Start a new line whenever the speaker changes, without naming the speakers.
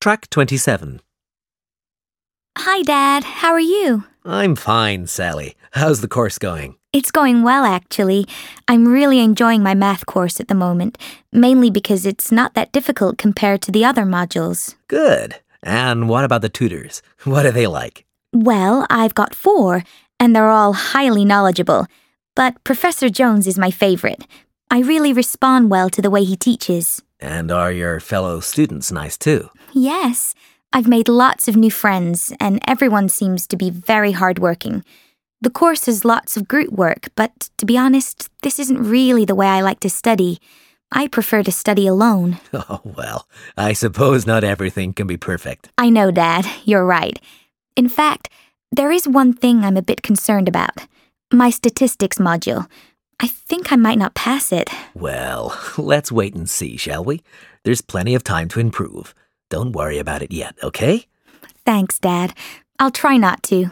Track 27.
Hi, Dad. How are you?
I'm fine, Sally. How's the course going?
It's going well, actually. I'm really enjoying my math course at the moment, mainly because it's not that difficult compared to the other modules.
Good. And what about the tutors? What are they like?
Well, I've got four, and they're all highly knowledgeable. But Professor Jones is my favorite. I really respond well to the way he teaches.
And are your fellow students nice too?
Yes, I've made lots of new friends, and everyone seems to be very hardworking. The course has lots of group work, but to be honest, this isn't really the way I like to study. I prefer to study alone.
Oh, well, I suppose not everything can be perfect.
I know, Dad, you're right. In fact, there is one thing I'm a bit concerned about my statistics module. Think I might not pass it.
Well, let's wait and see, shall we? There's plenty of time to improve. Don't worry about it yet, okay?
Thanks, Dad. I'll try not to.